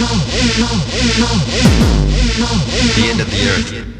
The end of the earth.